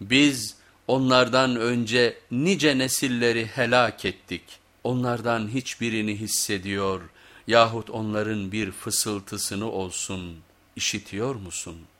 Biz onlardan önce nice nesilleri helak ettik. Onlardan hiçbirini hissediyor yahut onların bir fısıltısını olsun işitiyor musun?''